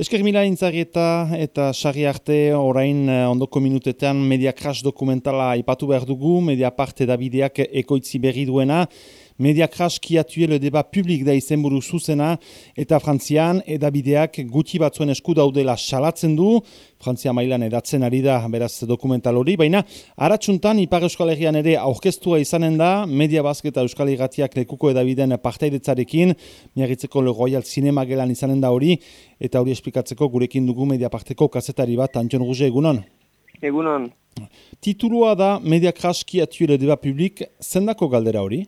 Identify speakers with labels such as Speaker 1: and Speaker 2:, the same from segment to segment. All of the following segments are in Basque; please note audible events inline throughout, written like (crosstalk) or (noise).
Speaker 1: Esker mila intzarieta eta sarri arte orain ondoko minutetan media crash dokumentala ipatu behar dugu, media parte Davideak ekoitzi berri duena, Media Crash qui a tué le débat public da izenburu zuzena eta Frantzian edabideak guti batzuen esku daudela salatzen du, Frantzia mailan edatzen ari da beraz dokumental hori, baina aratsuntan Ipar Euskal Herrian ere aurkeztua izanen da, Media Basket eta Euskal Herriatiak lekuko edabideen partaidetzarekin, miagitzeko Le Royal Cinema gelan izanen da hori, eta hori esplikatzeko gurekin dugu Media Parteko kazetari bat, Antion Ruge, egunon?
Speaker 2: Egunon.
Speaker 1: Titulua da Media Crash qui a tué le débat public, zendako galdera hori?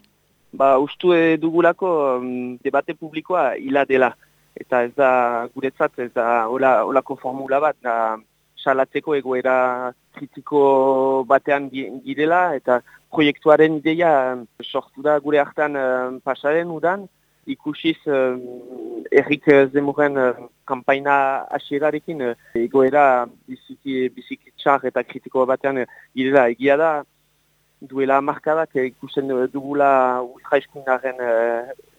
Speaker 2: Ba, ustu dugulako um, debate publikoa hila dela. Eta ez da guretzat, ez da hola, holako formula bat, da salatzeko egoera kritiko batean girela, eta proiektuaren ideia sortu da gure hartan um, pasaren udan, ikusiz um, errik zemuren um, kampaina asierarekin uh, egoera biziki, biziki txar eta kritiko batean girela. Egia da, duela markadak ikusten dugula ultraizkunaren e,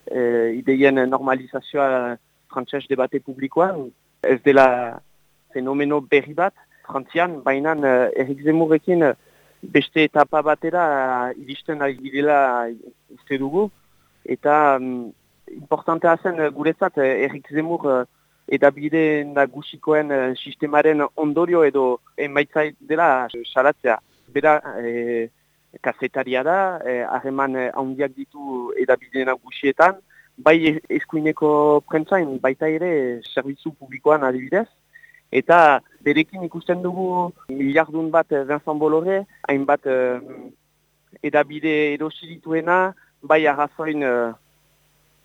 Speaker 2: e, ideien normalizazioa frantxez debate publikoan. Ez dela fenomeno berri bat, frantzian, baina errik zemurekin beste etapa batera iristen ari girela uste dugu. Eta um, importantea zen guretzat errik zemur edabide nagusikoen sistemaren ondorio edo emaitzai dela salatzea. Bera, e, kazetaria da, eh, harreman eh, handiak ditu edabideen gusietan, bai eskuineko prentzain, baita ere servizu publikoan adibidez, eta berekin ikusten dugu miliardun bat eh, Vincent Bolore, hainbat eh, edabide erosilituena, bai arrazoin eh,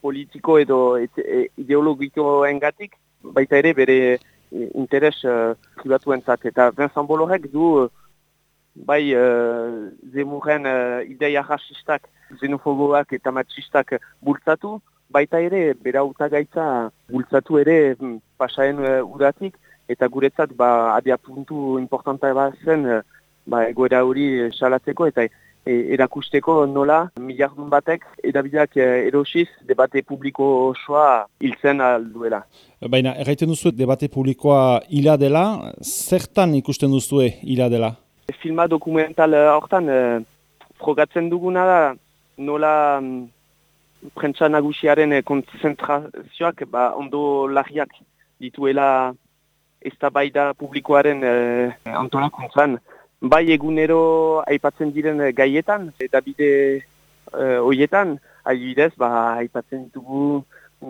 Speaker 2: politiko edo et, e, ideologiko engatik, baita ere bere interes uh, pribatuen zat. Eta Vincent Bolorek du bai uh, zemuren uh, ideia rasistak, xenofoboak eta matxistak bultzatu, baita ere, bera gaitza bultzatu ere mm, pasaen uh, uratik, eta guretzat ba, adea puntu importanta eba zen uh, ba, egoera hori salatzeko, eta e, erakusteko nola miliardun batek edabideak erosiz debate publiko osoa hiltzen alduela.
Speaker 1: Baina, erraiten duzu debate publikoa hila dela, zertan ikusten duzue hila dela?
Speaker 2: Filma dokumental eh, hortan uh, frogatzen duguna da nola um, prentsa nagusiaren uh, konzentrazioak ba, ondo lagiak dituela ez da publikoaren uh, antolakuntzan. Bai egunero aipatzen diren gaietan eta bide uh, hoietan, adibidez, ba, aipatzen ditugu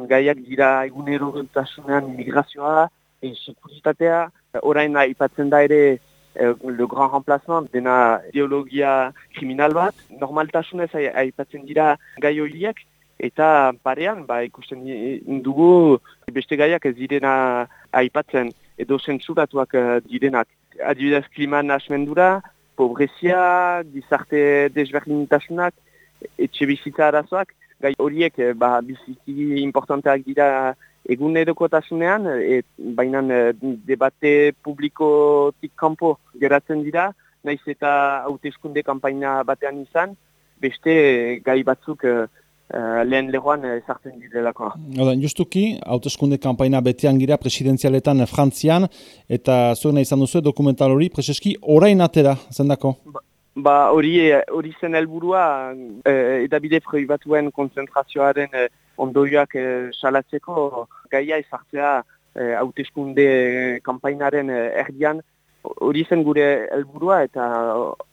Speaker 2: gaiak dira egunero gantasunean migrazioa, e, sekuritatea, orain aipatzen da ere le grand remplacement dena ideologia kriminal bat, normaltasunez aipatzen dira gai horiek, eta parean, ba, ikusten dugu beste gaiak ez direna aipatzen edo zentzuratuak uh, direnak. Adibidez klima nasmendura, pobrezia, gizarte desberdintasunak, etxe bizitza arazoak, gai horiek eh, ba, biziki importanteak dira egun edokotasunean, e, baina e, debate publikotik kanpo geratzen dira, naiz eta hauteskunde kanpaina batean izan, beste gai batzuk e lehen lehoan ezartzen direlako.
Speaker 1: Oda, justuki, hauteskunde kanpaina betean gira presidenzialetan Frantzian, eta zuen izan duzu dokumental hori, preseski, orain atera, zendako?
Speaker 2: Ba, ba hori hori zen helburua edabide proibatuen konzentrazioaren ondorioak eh, salatzeko gaia ezartzea eh, hauteskunde eh, kampainaren eh, erdian. Hori zen gure helburua eta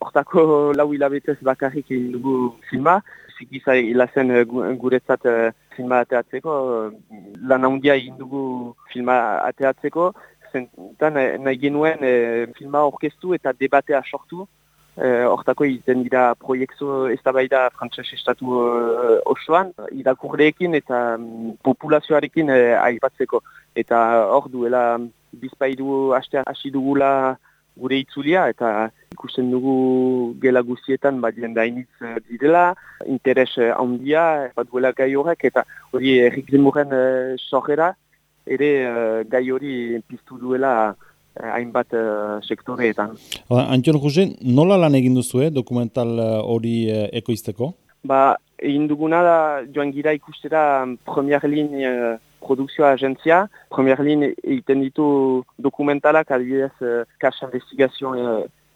Speaker 2: hortako lau hilabetez bakarrik egin dugu filma. Zikiza hilazen eh, guretzat eh, filma ateatzeko, lan handia egin dugu filma ateatzeko, zentan nahi genuen filma orkestu eta debatea sortu, Eh, hortako uh, egiten dira proiektu ez da bai da frantzes estatu uh, osoan, irakurreekin eta um, populazioarekin uh, aipatzeko. Eta hor duela bizpaidu haste hasi dugula gure itzulia eta ikusten dugu gela guztietan bat jenda initz direla, interes handia bat duela gai horrek eta hori errik zemuren uh, ere uh, gai hori piztu duela hainbat uh, sektoreetan.
Speaker 1: Antion Jose, nola lan egin duzu eh, dokumental eh, hori uh, ekoizteko?
Speaker 2: Ba, egin duguna da joan gira ikustera premier lin uh, produkzioa agentzia. Premier lin egiten ditu dokumentalak, adibidez, uh, kas investigazio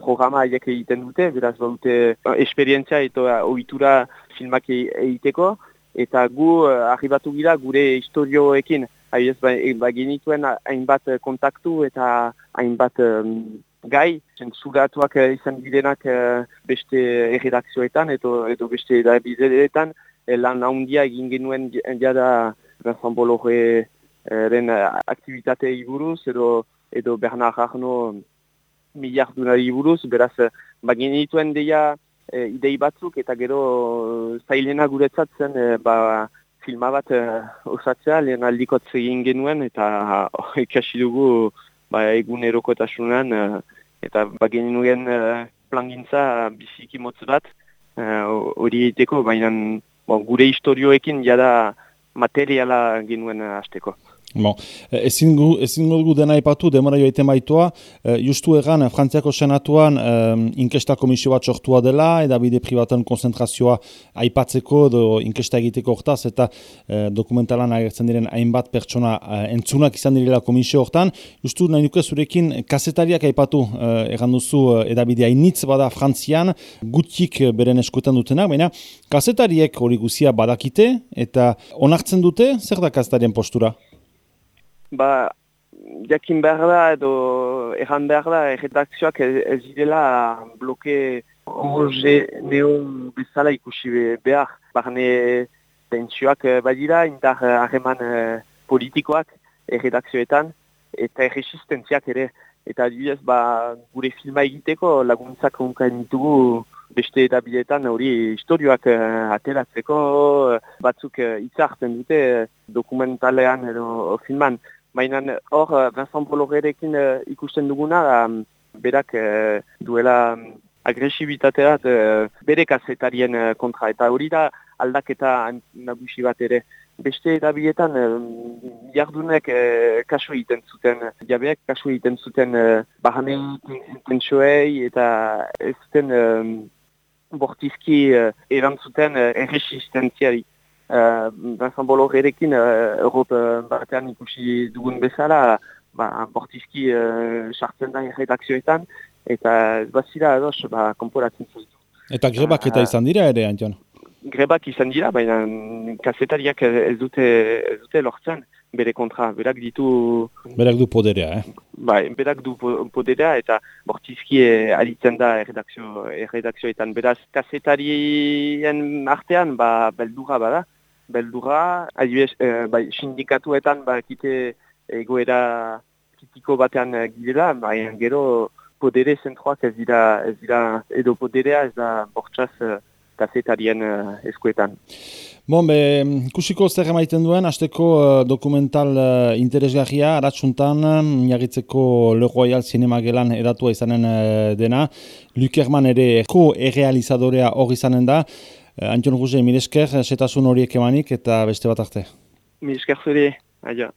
Speaker 2: programa haiek egiten dute, beraz dute uh, esperientzia eta ohitura filmak e-, egiteko, eta gu uh, arribatu gira gure historioekin, Haiz, ba, e, ba, genituen hainbat kontaktu eta hainbat gai, zentzuratuak uh, izan direnak uh, beste erredakzioetan edo, edo beste edabideetan, lan handia egin genuen jada Bollorren uh, aktivitate iburuz edo, edo Bernard Arno miliardunari buruz, beraz, bagin dituen deia e, idei batzuk eta gero zailena guretzat zen e, ba, filma bat e, osatzea, lehen aldikotze egin genuen eta (laughs) ikasi dugu ba, egun erokotasunan e, eta bagin nuen e, plangintza biziki motz bat hori e, egiteko, baina gure historioekin jada materiala genuen hasteko.
Speaker 1: Bon, eh, ezin dugu dena ipatu, demora joa baitoa, e, justu egan, Frantziako Senatuan e, inkesta komisio bat sortua dela, eta bide privaten konzentrazioa aipatzeko edo inkesta egiteko hortaz, eta e, dokumentalan agertzen diren hainbat pertsona e, entzunak izan direla komisio hortan. Justu nahi duke zurekin kasetariak aipatu e, egan duzu edabide hainitz bada Frantzian, gutik beren eskuetan dutenak, baina kasetariek hori guzia badakite, eta onartzen dute, zer da kasetarien postura?
Speaker 2: Ba, jakin behar da edo erran behar da erredakzioak ez direla bloke hoge neon bezala ikusi behar. Barne tentsioak eh, badira, indar hareman eh, politikoak erredakzioetan eta erresistentziak ere. Eta adibidez, ba, gure filma egiteko laguntzak unkain ditugu beste edabiletan hori historioak uh, ateratzeko batzuk uh, dute dokumentalean edo filman. Baina hor, eh, Vincent Pologerekin uh, ikusten duguna, um, berak uh, duela um, agresibitatea bere kazetarien kontra. Eta hori da aldaketa nagusi bat ere. Beste edabietan uh, jardunek kasu egiten zuten, jabeak kasu egiten zuten uh, bahane tentsoei eta ez zuten bortizki erantzuten erresistentziari. Uh, Vincent Bolorrerekin uh, Europe batean ikusi dugun bezala, ba, bortizki sartzen uh, da redakzioetan, eta ez bazira edos, ba, komporatzen zuzitu.
Speaker 1: Eta grebak eta izan dira ere, Antion?
Speaker 2: Grebak izan dira, baina kasetariak ez dute, ez dute lortzen bere kontra, berak ditu...
Speaker 1: Berak du poderea, eh?
Speaker 2: Bai, berak du poderea eta bortizki eh, alitzen da erredakzio, erredakzioetan. Beraz, kasetarien artean, ba, beldura bada beldura, adibes, e, bai, sindikatuetan ba, kite egoera kritiko batean e, girela, bai, gero podere zentroak ez dira, ez dira edo poderea ez da bortxaz e, kasetarien e, eskuetan.
Speaker 1: Bon, be, kusiko zer emaiten duen, azteko uh, dokumental uh, interesgarria, aratsuntan, miagitzeko Le Royal Cinema gelan edatua izanen uh, dena. Lukerman ere ko-errealizadorea hori izanen da. Uh, Antion Ruze, miresker, setasun horiek emanik eta beste bat arte.
Speaker 2: Miresker zuri, aia.